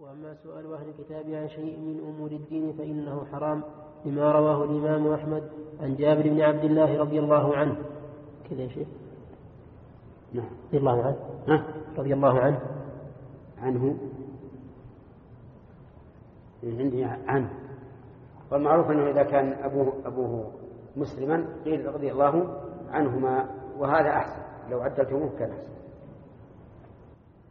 وأما سؤال أهل الكتاب عن شيء من أمور الدين فإنه حرام لما رواه الإمام أحمد عن جابر بن عبد الله رضي الله عنه. كذا يا شيخ. نعم. رضي الله عنه. ها؟ رضي الله عنه. عنه. عندي عنه. والمعروف أنه إذا كان أبوه, أبوه مسلما قيل رضي الله عنهما وهذا أحسن. لو عدلتموه كان أحسن.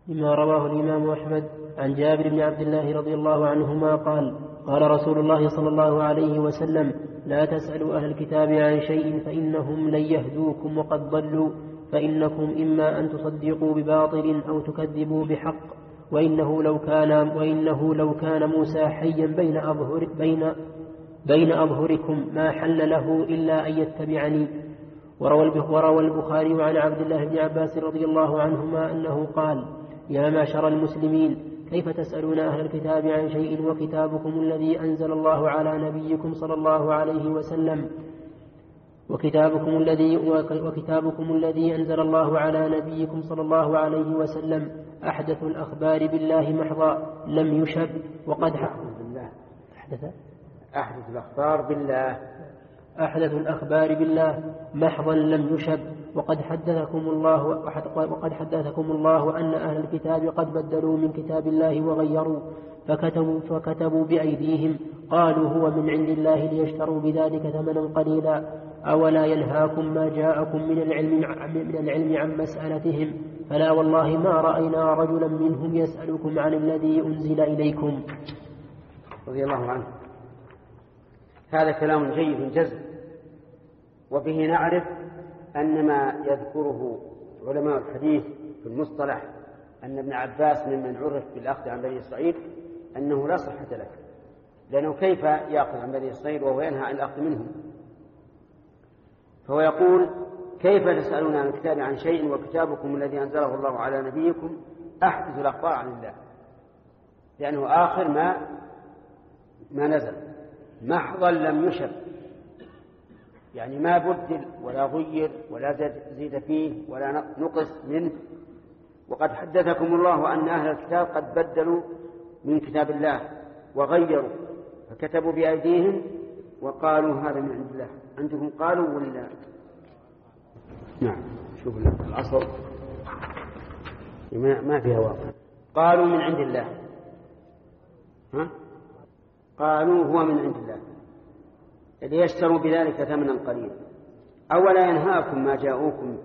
لما رواه الإمام أحمد عن جابر بن عبد الله رضي الله عنهما قال قال رسول الله صلى الله عليه وسلم لا تسألوا أهل الكتاب عن شيء فإنهم لن يهدوكم وقد ضلوا فإنكم إما أن تصدقوا بباطل أو تكذبوا بحق وإنه لو كان وإنه لو كان موسى حيا بين أظهر بين بين أظهركم ما حل له إلا أن يتبعني. وروى البخاري عن عبد الله بن عباس رضي الله عنهما أنه قال يا معشر المسلمين كيف تسألون أهل الكتاب عن شيء وكتابكم الذي أنزل الله على نبيكم صلى الله عليه وسلم؟ وكتابكم الذي وكتابكم الذي أنزل الله على نبيكم صلى الله عليه وسلم أحدث الأخبار بالله محضا لم يشب وقد بالله. أحدث أحدث الأخبار بالله. أحدث الأخبار بالله محضا لم يشب وقد حدثكم الله وقد حدثكم الله أن أهل الكتاب قد بدلوا من كتاب الله وغيروا. فكتبوا فكتبوا بأيديهم. قالوا هو من عند الله ليشتروا بذلك ثمنا قليلا. أولا ينهاكم ما جاءكم من العلم من العلم عن مسألتهم. فلا والله ما رأينا رجلا منهم يسألكم عن الذي أنزل إليكم. رضي الله عنه. هذا كلام جيد جزم. وبه نعرف أن ما يذكره علماء الحديث في المصطلح أن ابن عباس ممن عرف بالأخذ عن بني إسرائيل أنه لا صحة له. لأنه كيف يأخذ عن بني إسرائيل وهو ينهى عن الأخذ منهم؟ فهو يقول كيف تسألون عن الكتاب عن شيء وكتابكم الذي أنزله الله على نبيكم أحدث الأخبار عن الله؟ لأنه آخر ما ما نزل. محضا لم يشر. يعني ما بدل ولا غير ولا زيد فيه ولا نقص منه. وقد حدثكم الله أن أهل الكتاب قد بدلوا من كتاب الله وغيروا فكتبوا بأيديهم وقالوا هذا من عند الله. عندكم قالوا ولا نعم شوف الأصل. ما فيها واقع. قالوا من عند الله. ها؟ قالوا هو من عند الله. ليشتروا بذلك ثمنا قليلا. أولا ينهاكم ما جاءوكم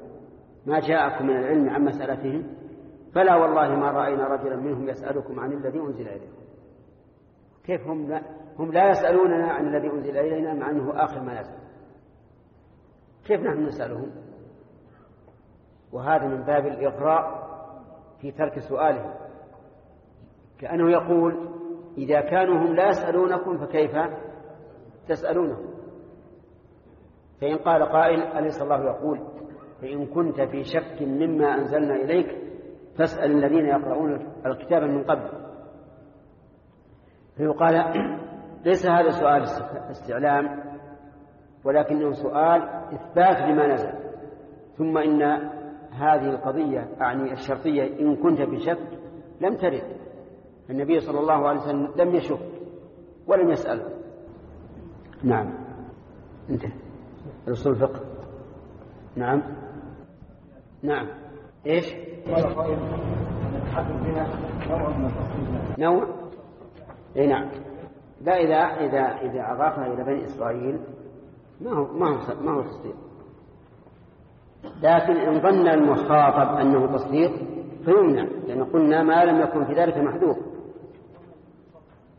ما جاءكم من العلم عن مسألتهم. فلا والله ما رأينا رجلا منهم يسألكم عن الذي أنزل إليكم. كيف هم لا, هم لا يسألوننا عن الذي أنزل إلينا مع أنه آخر ما نزل كيف نحن نسألهم؟ وهذا من باب الإغراء في ترك سؤالهم. كأنه يقول إذا كانوا هم لا يسألونكم فكيف تسألونهم؟ فإن قال قائل أليس الله يقول؟ فإن كنت في شك مما أنزلنا إليك فاسأل الذين يقرؤون الكتاب من قبل. فيقال ليس هذا سؤال استعلام ولكنه سؤال إثبات لما نزل. ثم إن هذه القضية أعني الشرطية إن كنت بشك لم ترد. النبي صلى الله عليه وسلم لم يشك ولم يسأله. نعم. انتهى رسول الفقه. نعم. نعم. إيش؟ نوع إي نعم. لا إذا إذا إذا اضافها إلى بني إسرائيل ما هو ما هو ما هو تصديق. لكن إن ظن المخاطب أنه تصديق فيمنع لأن قلنا ما لم يكن في ذلك محذوف.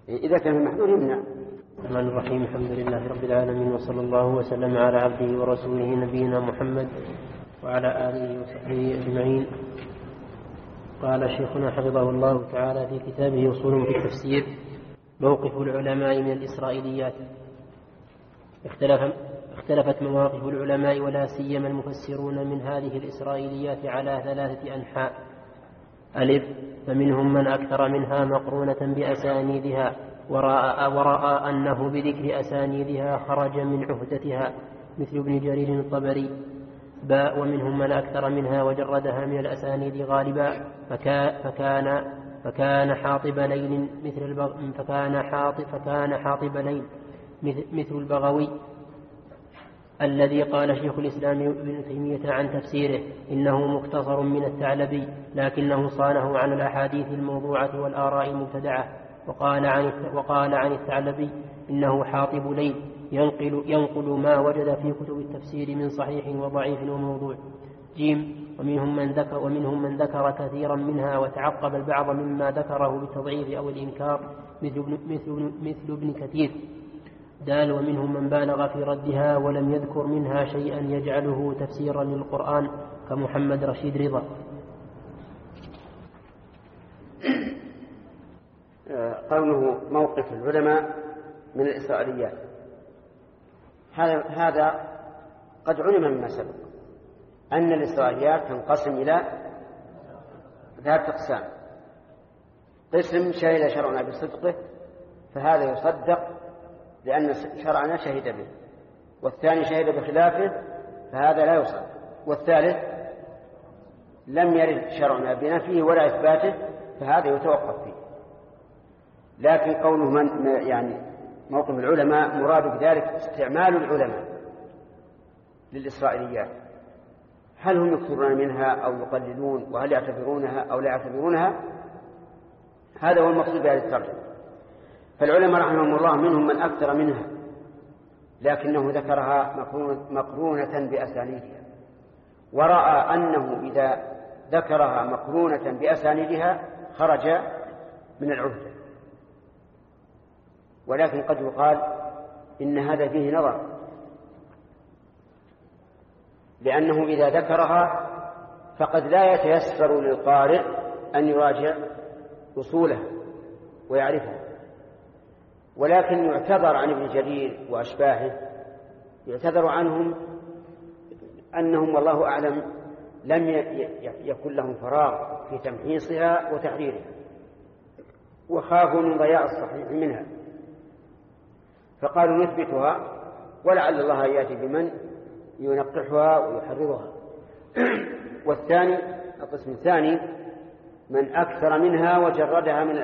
إذا كان محذوف يمنع. الرحمن الرحيم الحمد لله رب العالمين وصلى الله وسلم على عبده ورسوله نبينا محمد وعلى آله وصحبه أجمعين. قال شيخنا حفظه الله تعالى في كتابه أصول في التفسير موقف العلماء من الإسرائيليات. اختلف اختلفت مواقف العلماء ولا سيما المفسرون من هذه الإسرائيليات على ثلاثة أنحاء. ألف فمنهم من أكثر منها مقرونة بأسانيدها ورأى, ورأى أنه بذكر أسانيدها خرج من عهدتها مثل ابن جرير الطبري. باء ومنهم من أكثر منها وجردها من الأسانيد غالبا فكان فكان حاطب ليل مثل البغ... فكان حاطب فكان حاطب ليل مثل البغوي. الذي قال شيخ الإسلام ابن تيمية عن تفسيره إنه مختصر من الثعلبي لكنه صانه عن الأحاديث الموضوعة والآراء المبتدعة. وقال عن وقال عن الثعلبي إنه حاطب ليل ينقل ينقل ما وجد في كتب التفسير من صحيح وضعيف وموضوع. جيم ومنهم من ذكر ومنهم من ذكر كثيرا منها وتعقب البعض مما ذكره بالتضعيف أو الإنكار مثل ابن, مثل, مثل ابن كثير. دال ومنهم من بالغ في ردها ولم يذكر منها شيئا يجعله تفسيرا للقرآن كمحمد رشيد رضا. قوله موقف العلماء من الإسرائيليات. هذا هذا قد علم مما سبق أن الإسرائيليات تنقسم إلى ثلاثة أقسام. قسم شهد شرعنا بصدقه فهذا يصدق لأن شرعنا شهد به والثاني شهد بخلافه فهذا لا يصدق والثالث لم يرد شرعنا بنفيه ولا إثباته فهذا يتوقف فيه. لكن قوله من يعني موقف العلماء مراد بذلك استعمال العلماء للإسرائيليات. هل هم يكثرون منها أو يقللون وهل يعتبرونها أو لا يعتبرونها؟ هذا هو المقصود بهذه الترجمة. فالعلماء رحمهم الله منهم من أكثر منها لكنه ذكرها مقرونة بأسانيدها ورأى أنه إذا ذكرها مقرونة بأسانيدها خرج من العهدة. ولكن قد يقال إن هذا فيه نظر لأنه إذا ذكرها فقد لا يتيسر للقارئ أن يراجع أصولها ويعرفها ولكن يعتذر عن ابن جرير وأشباهه يعتذر عنهم أنهم والله أعلم لم يكن لهم فراغ في تمحيصها وتحريرها وخافوا من ضياع الصحيح منها. فقالوا نثبتها ولعل الله يأتي بمن ينقحها ويحررها والثاني القسم الثاني من أكثر منها وجردها من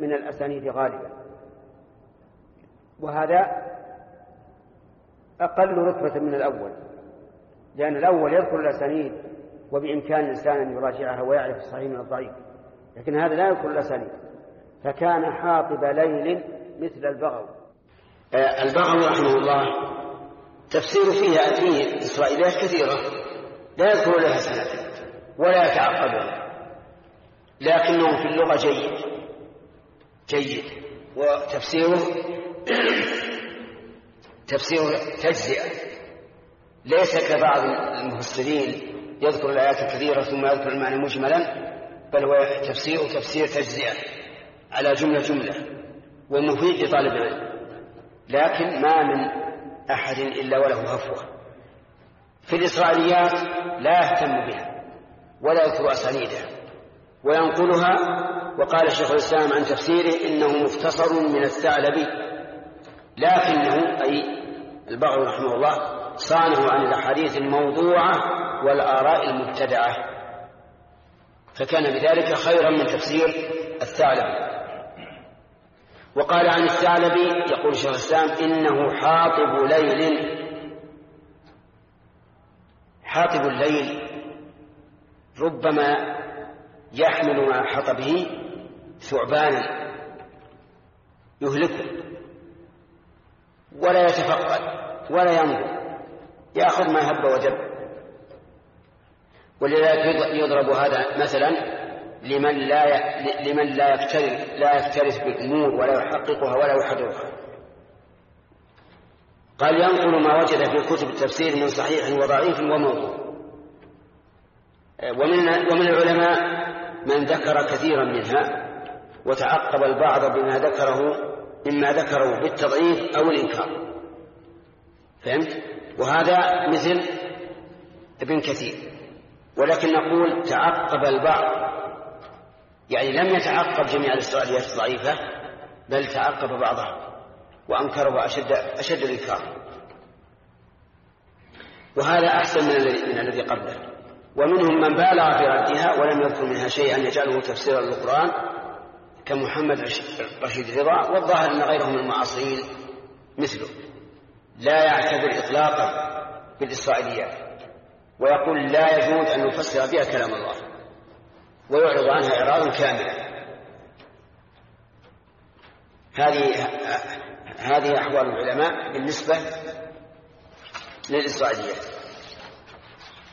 من الأسانيد غالبا. وهذا أقل رتبة من الأول لأن الأول يذكر الأسانيد وبإمكان الإنسان أن يراجعها ويعرف الصحيح من الضعيف لكن هذا لا يذكر الأسانيد فكان حاطب ليل مثل البغو آه، البغوي رحمه الله تفسير فيها فيه إسرائيليات كثيرة لا يذكر لها سنة ولا يتعقبها لكنه في اللغة جيد جيد وتفسيره تفسيره تجزئة. ليس كبعض المفسرين يذكر الآيات الكثيرة ثم يذكر المعنى مجملا بل هو تفسير تفسير تجزئة على جملة جملة ومفيد لطالب العلم. لكن ما من أحد إلا وله هفوة. في الإسرائيليات لا يهتم بها ولا يذكر أسانيدها وينقلها وقال شيخ الإسلام عن تفسيره إنه مختصر من الثعلبي لكنه أي البغوي رحمه الله صانه عن الأحاديث الموضوعة والآراء المبتدعة. فكان بذلك خيرا من تفسير الثعلبي. وقال عن الثعلبي يقول شيخ الإسلام إنه حاطب ليل. حاطب الليل ربما يحمل مع حطبه ثعبانا يهلكه. ولا يتفقد ولا ينظر يأخذ ما هب ودب ولذلك يضرب هذا مثلا لمن لا لمن لا يكترث لا يكترث بالأمور ولا يحققها ولا يحررها. قال ينقل ما وجد في كتب التفسير من صحيح وضعيف وموضوع. ومن ومن العلماء من ذكر كثيرا منها وتعقب البعض بما ذكره مما ذكره بالتضعيف أو الإنكار. فهمت؟ وهذا مثل ابن كثير ولكن نقول تعقب البعض يعني لم يتعقب جميع الإسرائيليات الضعيفة بل تعقب بعضها وأنكره أشد أشد الإنكار وهذا أحسن من الذي من الذي قبله ومنهم من بالغ في ردها ولم يذكر منها شيئا يجعله تفسيرا للقرآن كمحمد رشيد رضا والظاهر أن غيره من المعاصرين مثله. لا يعتبر إطلاقا بالإسرائيليات ويقول لا يجوز أن نفسر بها كلام الله ويعرض عنها إعراضا كاملا هذه هذه أحوال العلماء بالنسبة للإسرائيليات.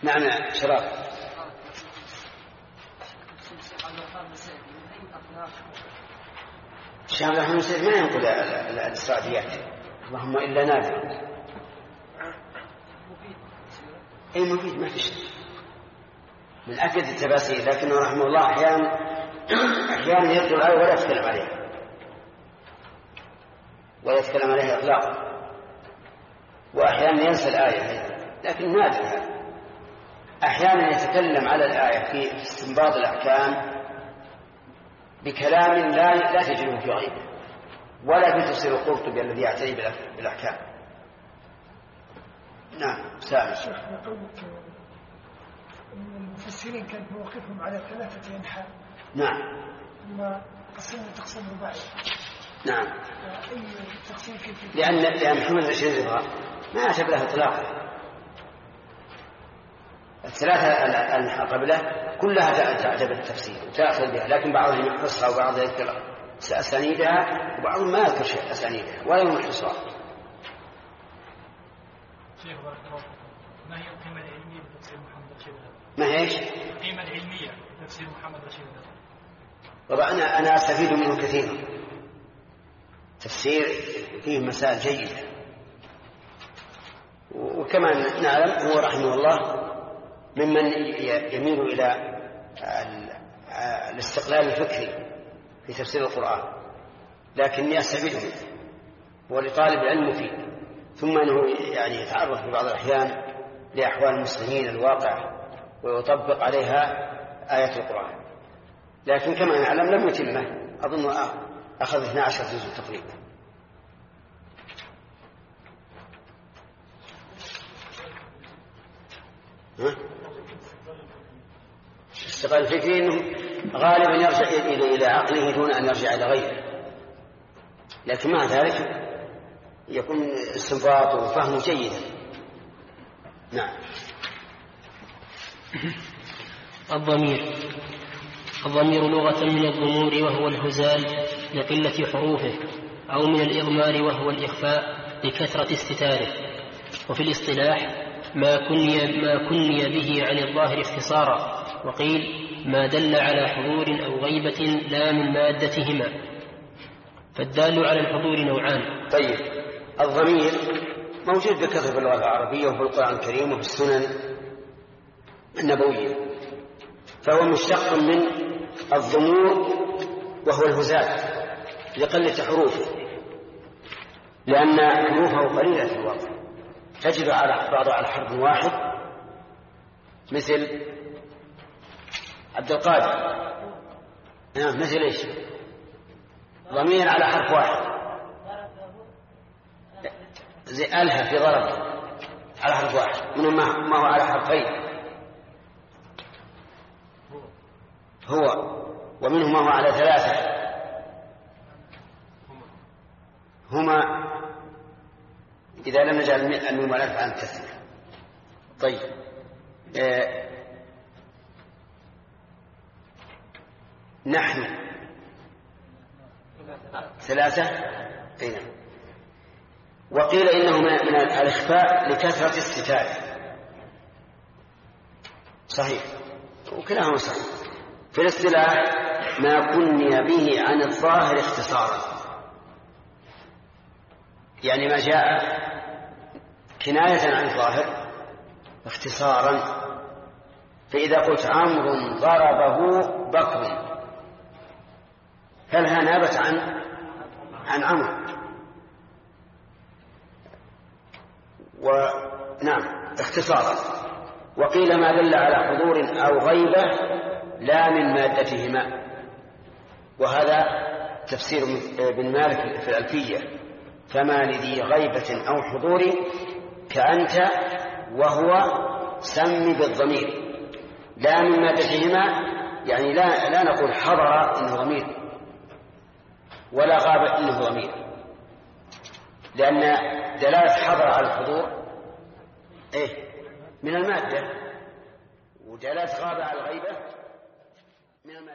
نعم شراب عبد الرحمن السيد ما ينقل الإسرائيليات اللهم إلا نادر أي مفيد؟ ما في شيء. من أكد التفاسير لكنه رحمه الله أحيانا أحيانا يذكر الآية ولا يتكلم عليها ولا يتكلم عليها إطلاقا. وأحيانا ينسى الآية لكن نادر أحيانا يتكلم على الآية في استنباط الأحكام بكلام لا لا تجده في غيره ولا في تفسير القرطبي الذي يعتني بالأحكام. نعم سامي. شيخ قولك إن المفسرين كان موقفهم على ثلاثة أنحاء. نعم. ثم قسموا تقسيم رباعي. نعم. أي تقسيم كيف لأن محمد بن رضا ما أعجب له الأنحاء قبله كلها تعجب التفسير وتأخذ بها لكن بعضهم يحفظها وبعضهم يذكر أسانيدها وبعضهم ما يذكر شيء أسانيدها ولا الحصار. شيخ بارك الله ما هي القيمة العلمية لتفسير محمد رشيد؟ ما هي إيش؟ القيمة العلمية لتفسير محمد رشيد. طبعا أنا أنا أستفيد منه كثيرا. تفسير فيه مسائل جيدة. وكما نعلم هو رحمه الله ممن يميل إلى الاستقلال الفكري في تفسير القرآن لكني أستفيد منه هو العلم مفيد ثم أنه يعني يتعرض في بعض الأحيان لأحوال المسلمين الواقع ويطبق عليها آية القرآن لكن كما نعلم لم يتمه أظن أخذ 12 جزء تقريبا ها؟ الاستقلال الفكري انه غالبا يرجع إلى إلى عقله دون أن يرجع إلى غيره. لكن مع ذلك يكون استنباطه وفهمه جيدا. نعم. الضمير. الضمير لغة من الضمور وهو الهزال لقلة حروفه أو من الإضمار وهو الإخفاء لكثرة استتاره. وفي الاصطلاح ما كني ما كني به عن الظاهر اختصارا. وقيل ما دل على حضور أو غيبة لا من مادتهما. فالدال على الحضور نوعان. طيب الضمير موجود بكثرة في اللغة العربية وفي القرآن الكريم وفي السنن النبوية. فهو مشتق من الضمور وهو الهزال لقلة حروفه لأن حروفه قليلة في الواقع. تجد على بعض على حرف واحد مثل عبد القادر. نعم مثل إيش؟ ضمير على حرف واحد. زي ألها في ضرب على حرف واحد. منهم ما هو على حرفين؟ هو. ومنهم ما هو على ثلاثة. هما. إذا لم نجعل الميم عن التثنية طيب. آه نحن. ثلاثة؟ أي نعم. وقيل إنه من الإخفاء لكثرة الستار صحيح. وكلاهما صحيح. في الاصطلاح ما كني به عن الظاهر اختصارا. يعني ما جاء كناية عن الظاهر اختصارا. فإذا قلت عمرو ضربه بكر. فلها نابت عن عن عمرو؟ ونعم اختصارا. وقيل ما دل على حضور أو غيبة لا من مادتهما. وهذا تفسير بن مالك في الألفية. فما لذي غيبة أو حضور كأنت وهو سم بالضمير. لا من مادتهما يعني لا لا نقول حضر إنه ضمير. ولا غاب إنه ضمير لأن دلالة حضر على الحضور إيه؟ من المادة. ودلالة غاب على الغيبة من المادة.